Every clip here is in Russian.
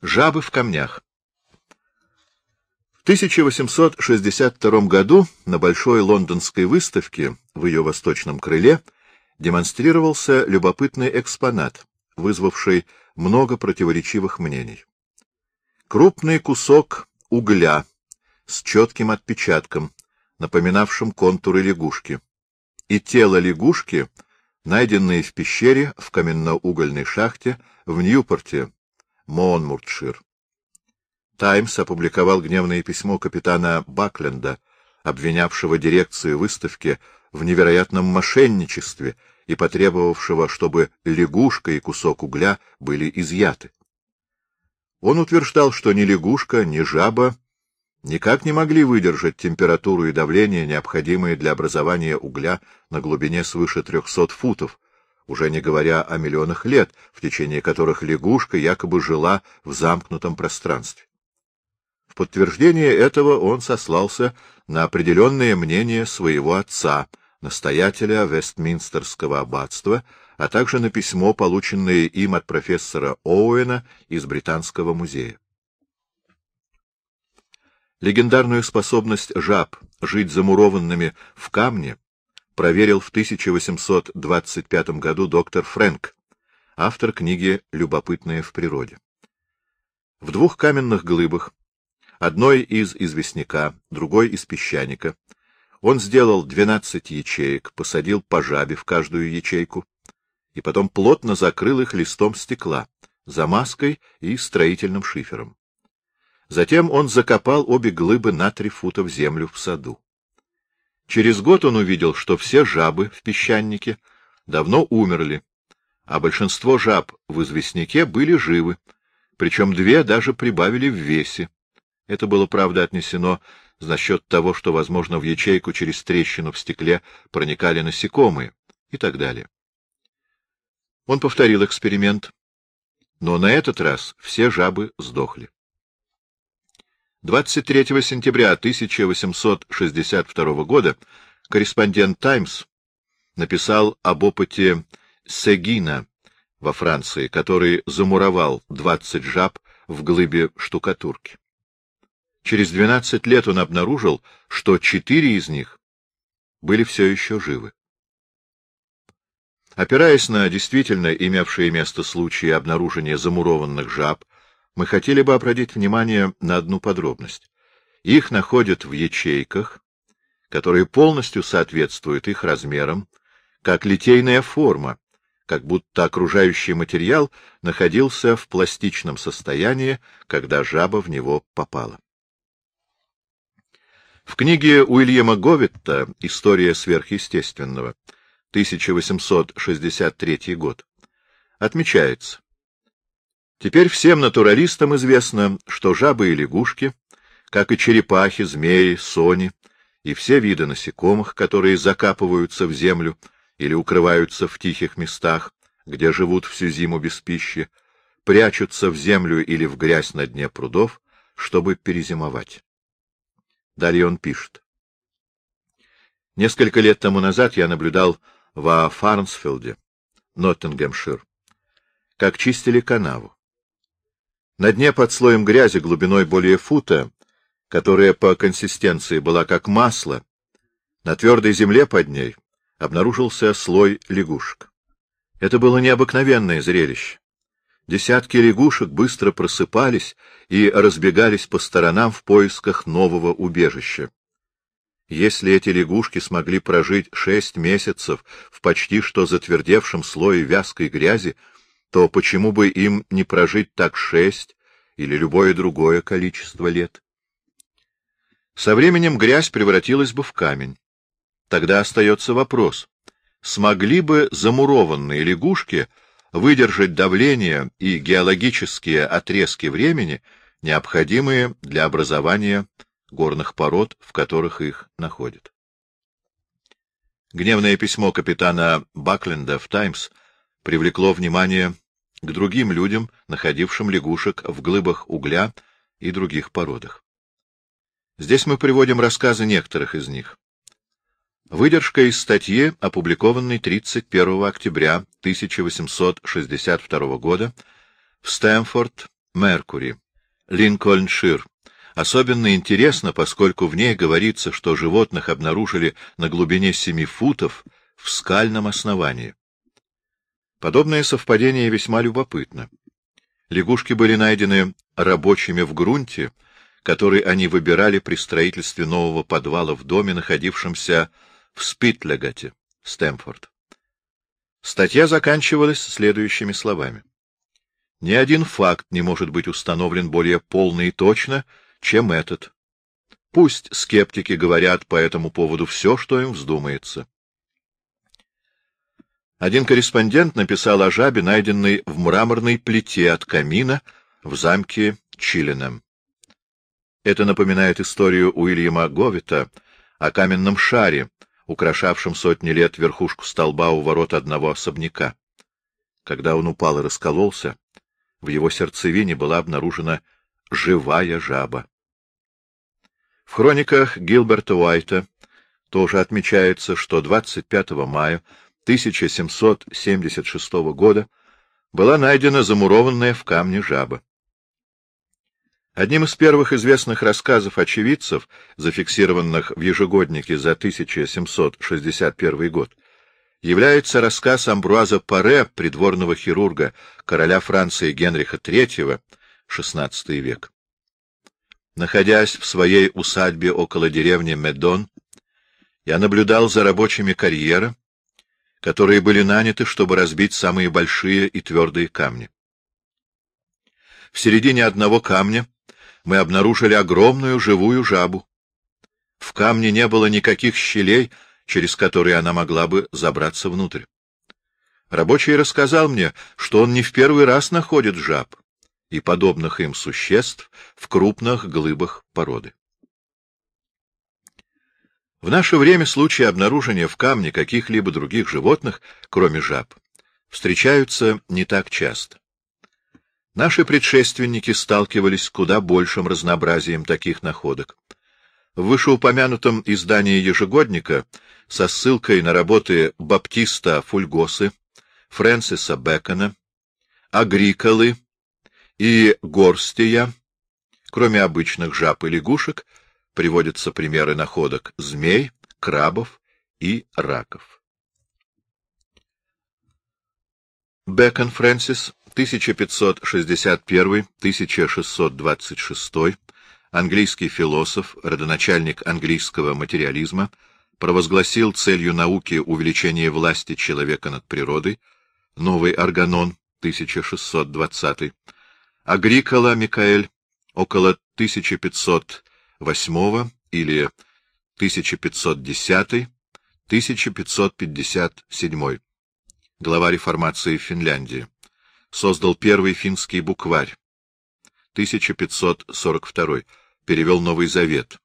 Жабы в камнях. В 1862 году на Большой лондонской выставке в ее восточном крыле демонстрировался любопытный экспонат, вызвавший много противоречивых мнений. Крупный кусок угля с четким отпечатком, напоминавшим контуры лягушки, и тело лягушки, найденные в пещере в каменноугольной шахте в Ньюпорте, Монмуртшир. «Таймс» опубликовал гневное письмо капитана Бакленда, обвинявшего дирекцию выставки в невероятном мошенничестве и потребовавшего, чтобы лягушка и кусок угля были изъяты. Он утверждал, что ни лягушка, ни жаба никак не могли выдержать температуру и давление, необходимые для образования угля на глубине свыше 300 футов, уже не говоря о миллионах лет, в течение которых лягушка якобы жила в замкнутом пространстве. В подтверждение этого он сослался на определенное мнение своего отца, настоятеля Вестминстерского аббатства, а также на письмо, полученное им от профессора Оуэна из Британского музея. Легендарную способность жаб жить замурованными в камне проверил в 1825 году доктор Фрэнк, автор книги «Любопытное в природе». В двух каменных глыбах, одной из известняка, другой из песчаника, он сделал 12 ячеек, посадил по жабе в каждую ячейку и потом плотно закрыл их листом стекла, замазкой и строительным шифером. Затем он закопал обе глыбы на три фута в землю в саду. Через год он увидел, что все жабы в песчанике давно умерли, а большинство жаб в известняке были живы, причем две даже прибавили в весе. Это было, правда, отнесено за счет того, что, возможно, в ячейку через трещину в стекле проникали насекомые и так далее. Он повторил эксперимент, но на этот раз все жабы сдохли. 23 сентября 1862 года корреспондент «Таймс» написал об опыте Сегина во Франции, который замуровал 20 жаб в глыбе штукатурки. Через 12 лет он обнаружил, что четыре из них были все еще живы. Опираясь на действительно имевшие место случаи обнаружения замурованных жаб, мы хотели бы обратить внимание на одну подробность. Их находят в ячейках, которые полностью соответствуют их размерам, как литейная форма, как будто окружающий материал находился в пластичном состоянии, когда жаба в него попала. В книге Уильяма Говитта «История сверхъестественного» 1863 год отмечается, Теперь всем натуралистам известно, что жабы и лягушки, как и черепахи, змеи, сони и все виды насекомых, которые закапываются в землю или укрываются в тихих местах, где живут всю зиму без пищи, прячутся в землю или в грязь на дне прудов, чтобы перезимовать. Далее он пишет. Несколько лет тому назад я наблюдал во Фарнсфилде, Ноттингемшир, как чистили канаву. На дне под слоем грязи глубиной более фута, которая по консистенции была как масло, на твердой земле под ней обнаружился слой лягушек. Это было необыкновенное зрелище. Десятки лягушек быстро просыпались и разбегались по сторонам в поисках нового убежища. Если эти лягушки смогли прожить шесть месяцев в почти что затвердевшем слое вязкой грязи, то почему бы им не прожить так шесть или любое другое количество лет? Со временем грязь превратилась бы в камень. Тогда остается вопрос, смогли бы замурованные лягушки выдержать давление и геологические отрезки времени, необходимые для образования горных пород, в которых их находят. Гневное письмо капитана Бакленда в «Таймс» привлекло внимание к другим людям, находившим лягушек в глыбах угля и других породах. Здесь мы приводим рассказы некоторых из них. Выдержка из статьи, опубликованной 31 октября 1862 года в Стэнфорд Меркури, Линкольншир. Особенно интересно, поскольку в ней говорится, что животных обнаружили на глубине семи футов в скальном основании. Подобное совпадение весьма любопытно. Лягушки были найдены рабочими в грунте, который они выбирали при строительстве нового подвала в доме, находившемся в Спитлегате, Стэмфорд. Статья заканчивалась следующими словами. Ни один факт не может быть установлен более полно и точно, чем этот. Пусть скептики говорят по этому поводу все, что им вздумается. Один корреспондент написал о жабе, найденной в мраморной плите от камина в замке Чилленем. Это напоминает историю Уильяма Говита о каменном шаре, украшавшем сотни лет верхушку столба у ворот одного особняка. Когда он упал и раскололся, в его сердцевине была обнаружена живая жаба. В хрониках Гилберта Уайта тоже отмечается, что 25 мая 1776 года была найдена замурованная в камне жаба. Одним из первых известных рассказов очевидцев, зафиксированных в ежегоднике за 1761 год, является рассказ Амбруаза Паре, придворного хирурга короля Франции Генриха III, XVI век. Находясь в своей усадьбе около деревни Медон, я наблюдал за рабочими карьера, которые были наняты, чтобы разбить самые большие и твердые камни. В середине одного камня мы обнаружили огромную живую жабу. В камне не было никаких щелей, через которые она могла бы забраться внутрь. Рабочий рассказал мне, что он не в первый раз находит жаб и подобных им существ в крупных глыбах породы. В наше время случаи обнаружения в камне каких-либо других животных, кроме жаб, встречаются не так часто. Наши предшественники сталкивались с куда большим разнообразием таких находок. В вышеупомянутом издании ежегодника со ссылкой на работы Баптиста Фульгосы, Фрэнсиса Бэкона, Агриколы и Горстия, кроме обычных жаб и лягушек, приводятся примеры находок змей, крабов и раков. Бэкон Фрэнсис, 1561-1626, английский философ, родоначальник английского материализма, провозгласил целью науки увеличение власти человека над природой, новый органон, 1620, Агрикола Микаэль, около 1500 8 или 1510-1557, глава реформации в Финляндии, создал первый финский букварь, 1542, перевел Новый Завет,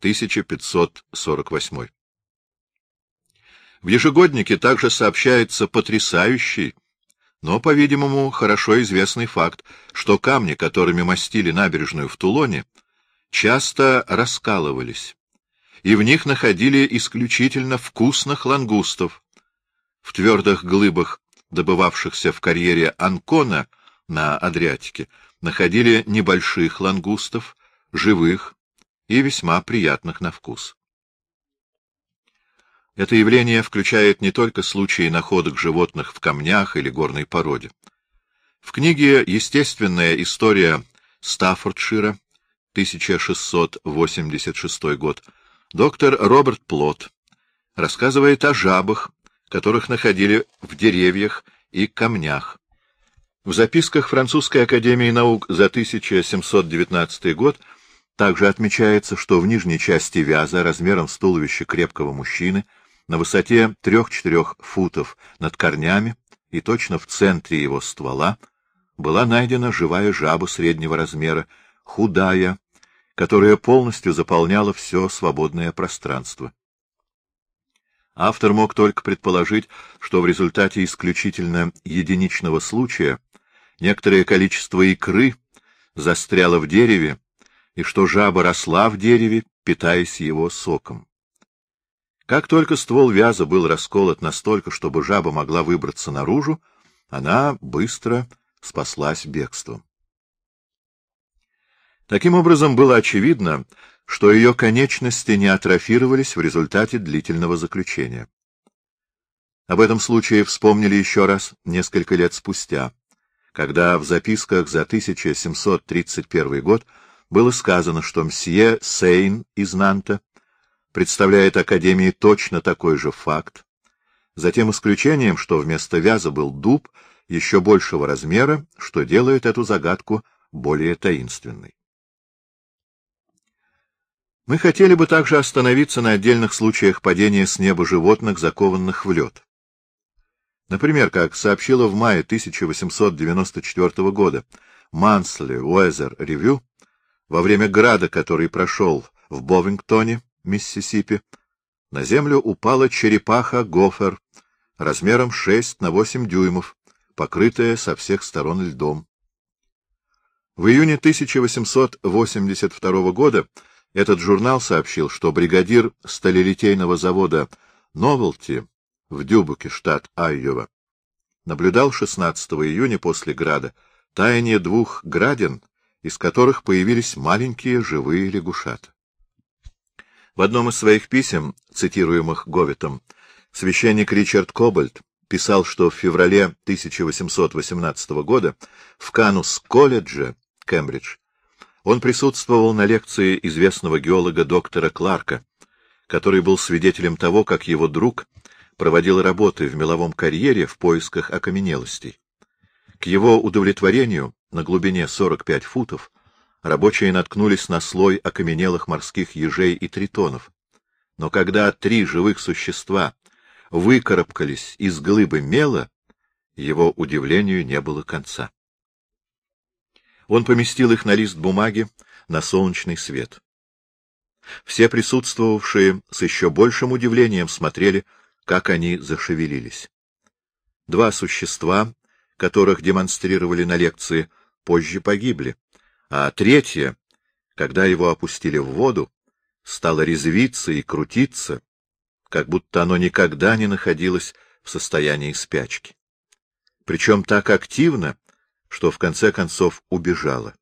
1548. В ежегоднике также сообщается потрясающий, но, по-видимому, хорошо известный факт, что камни, которыми мастили набережную в Тулоне, часто раскалывались, и в них находили исключительно вкусных лангустов. В твердых глыбах, добывавшихся в карьере Анкона на Адриатике, находили небольших лангустов, живых и весьма приятных на вкус. Это явление включает не только случаи находок животных в камнях или горной породе. В книге «Естественная история Стаффордшира» 1686 год, доктор Роберт Плот рассказывает о жабах, которых находили в деревьях и камнях. В записках Французской академии наук за 1719 год также отмечается, что в нижней части вяза размером с туловище крепкого мужчины на высоте 3-4 футов над корнями и точно в центре его ствола была найдена живая жаба среднего размера, худая, которая полностью заполняла все свободное пространство. Автор мог только предположить, что в результате исключительно единичного случая некоторое количество икры застряло в дереве, и что жаба росла в дереве, питаясь его соком. Как только ствол вяза был расколот настолько, чтобы жаба могла выбраться наружу, она быстро спаслась бегством. Таким образом, было очевидно, что ее конечности не атрофировались в результате длительного заключения. Об этом случае вспомнили еще раз несколько лет спустя, когда в записках за 1731 год было сказано, что мсье Сейн из Нанта представляет Академии точно такой же факт, за тем исключением, что вместо вяза был дуб еще большего размера, что делает эту загадку более таинственной. Мы хотели бы также остановиться на отдельных случаях падения с неба животных, закованных в лед. Например, как сообщила в мае 1894 года Мансли Уэзер Ревью, во время града, который прошел в Бовингтоне, Миссисипи, на землю упала черепаха гофер размером 6 на 8 дюймов, покрытая со всех сторон льдом. В июне 1882 года этот журнал сообщил, что бригадир сталелитейного завода «Новелти» в Дюбуке, штат Айова, наблюдал 16 июня после града таяние двух градин, из которых появились маленькие живые лягушата. В одном из своих писем, цитируемых Говитом, священник Ричард Кобальт писал, что в феврале 1818 года в Канус-колледже, Кембридж, он присутствовал на лекции известного геолога доктора Кларка, который был свидетелем того, как его друг проводил работы в меловом карьере в поисках окаменелостей. К его удовлетворению на глубине 45 футов рабочие наткнулись на слой окаменелых морских ежей и тритонов. Но когда три живых существа выкарабкались из глыбы мела, его удивлению не было конца. Он поместил их на лист бумаги на солнечный свет. Все присутствовавшие с еще большим удивлением смотрели как они зашевелились. Два существа, которых демонстрировали на лекции, позже погибли, а третье, когда его опустили в воду, стало резвиться и крутиться, как будто оно никогда не находилось в состоянии спячки. Причем так активно, что в конце концов убежало.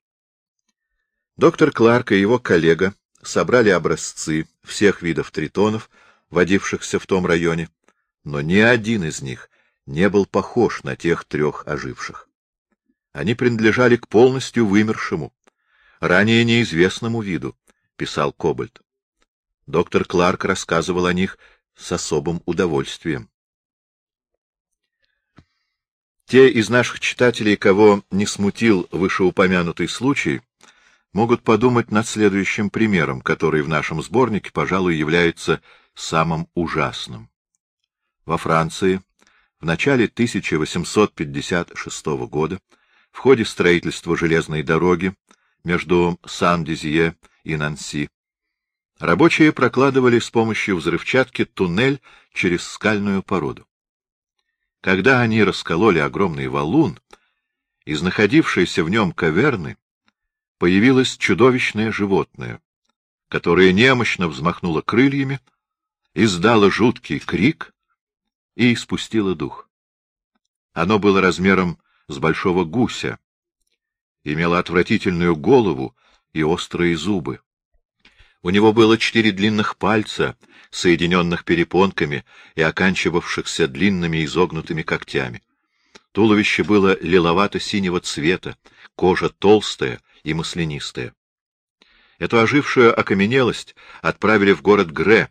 Доктор Кларк и его коллега собрали образцы всех видов тритонов, водившихся в том районе, но ни один из них не был похож на тех трех оживших. Они принадлежали к полностью вымершему, ранее неизвестному виду, писал Кобальт. Доктор Кларк рассказывал о них с особым удовольствием. Те из наших читателей, кого не смутил вышеупомянутый случай, могут подумать над следующим примером, который в нашем сборнике, пожалуй, является самым ужасным. Во Франции в начале 1856 года в ходе строительства железной дороги между Сан-Дизье и Нанси рабочие прокладывали с помощью взрывчатки туннель через скальную породу. Когда они раскололи огромный валун, из находившейся в нем каверны появилось чудовищное животное, которое немощно взмахнуло крыльями, издало жуткий крик и испустило дух. Оно было размером с большого гуся, имело отвратительную голову и острые зубы. У него было четыре длинных пальца, соединенных перепонками и оканчивавшихся длинными изогнутыми когтями. Туловище было лиловато-синего цвета, кожа толстая и маслянистая. Эту ожившую окаменелость отправили в город Гре,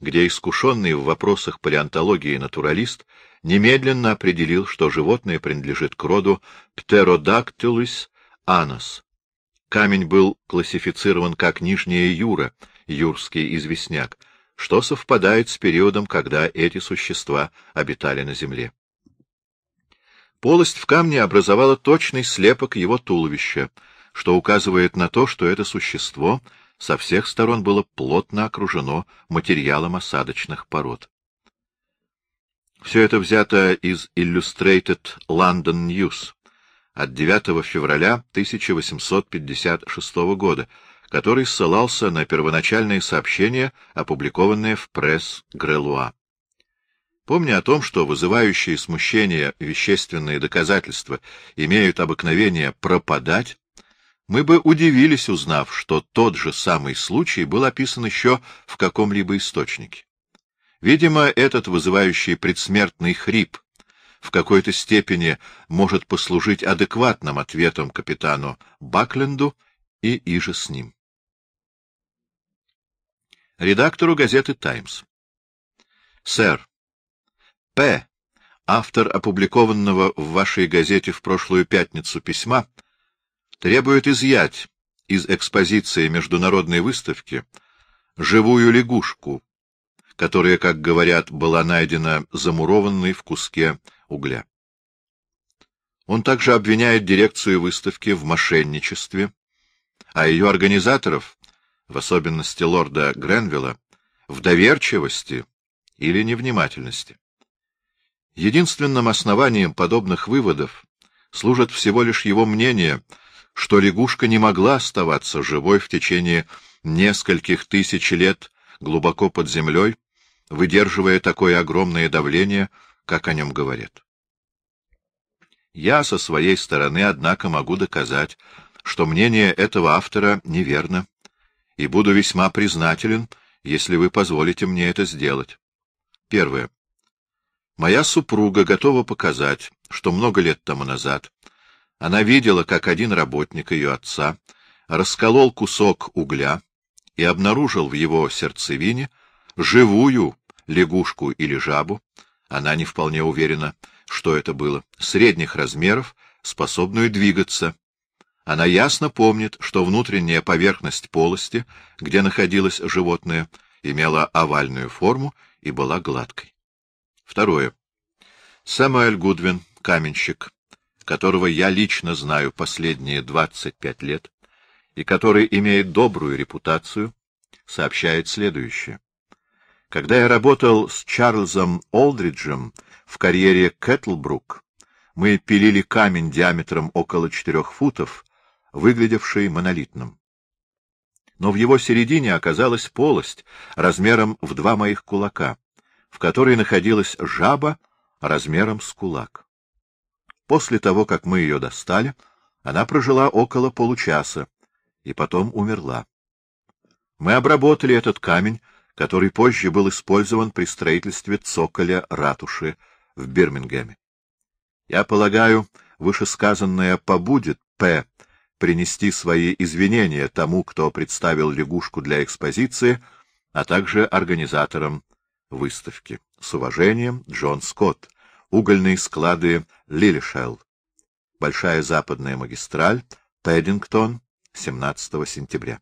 где искушенный в вопросах палеонтологии натуралист немедленно определил, что животное принадлежит к роду Pterodactylus anus. Камень был классифицирован как Нижняя Юра, юрский известняк, что совпадает с периодом, когда эти существа обитали на Земле. Полость в камне образовала точный слепок его туловища, что указывает на то, что это существо — со всех сторон было плотно окружено материалом осадочных пород. Все это взято из Illustrated London News от 9 февраля 1856 года, который ссылался на первоначальные сообщения, опубликованные в пресс Грелуа. Помня о том, что вызывающие смущение вещественные доказательства имеют обыкновение пропадать, Мы бы удивились, узнав, что тот же самый случай был описан еще в каком-либо источнике. Видимо, этот вызывающий предсмертный хрип в какой-то степени может послужить адекватным ответом капитану Бакленду и иже с ним. Редактору газеты «Таймс». Сэр, П., автор опубликованного в вашей газете в прошлую пятницу письма, требует изъять из экспозиции международной выставки живую лягушку, которая, как говорят, была найдена замурованной в куске угля. Он также обвиняет дирекцию выставки в мошенничестве, а ее организаторов, в особенности лорда Гренвилла, в доверчивости или невнимательности. Единственным основанием подобных выводов служит всего лишь его мнение — что лягушка не могла оставаться живой в течение нескольких тысяч лет глубоко под землей, выдерживая такое огромное давление, как о нем говорят. Я со своей стороны, однако, могу доказать, что мнение этого автора неверно, и буду весьма признателен, если вы позволите мне это сделать. Первое. Моя супруга готова показать, что много лет тому назад она видела, как один работник ее отца расколол кусок угля и обнаружил в его сердцевине живую лягушку или жабу, она не вполне уверена, что это было, средних размеров, способную двигаться. Она ясно помнит, что внутренняя поверхность полости, где находилось животное, имела овальную форму и была гладкой. Второе. Самуэль Гудвин, каменщик, которого я лично знаю последние 25 лет и который имеет добрую репутацию, сообщает следующее. Когда я работал с Чарльзом Олдриджем в карьере Кэтлбрук, мы пилили камень диаметром около четырех футов, выглядевший монолитным. Но в его середине оказалась полость размером в два моих кулака, в которой находилась жаба размером с кулак. После того, как мы ее достали, она прожила около получаса и потом умерла. Мы обработали этот камень, который позже был использован при строительстве цоколя ратуши в Бирмингеме. Я полагаю, вышесказанное побудет П. принести свои извинения тому, кто представил лягушку для экспозиции, а также организаторам выставки. С уважением, Джон Скотт угольные склады Лилишелл. Большая западная магистраль, Пэддингтон, 17 сентября.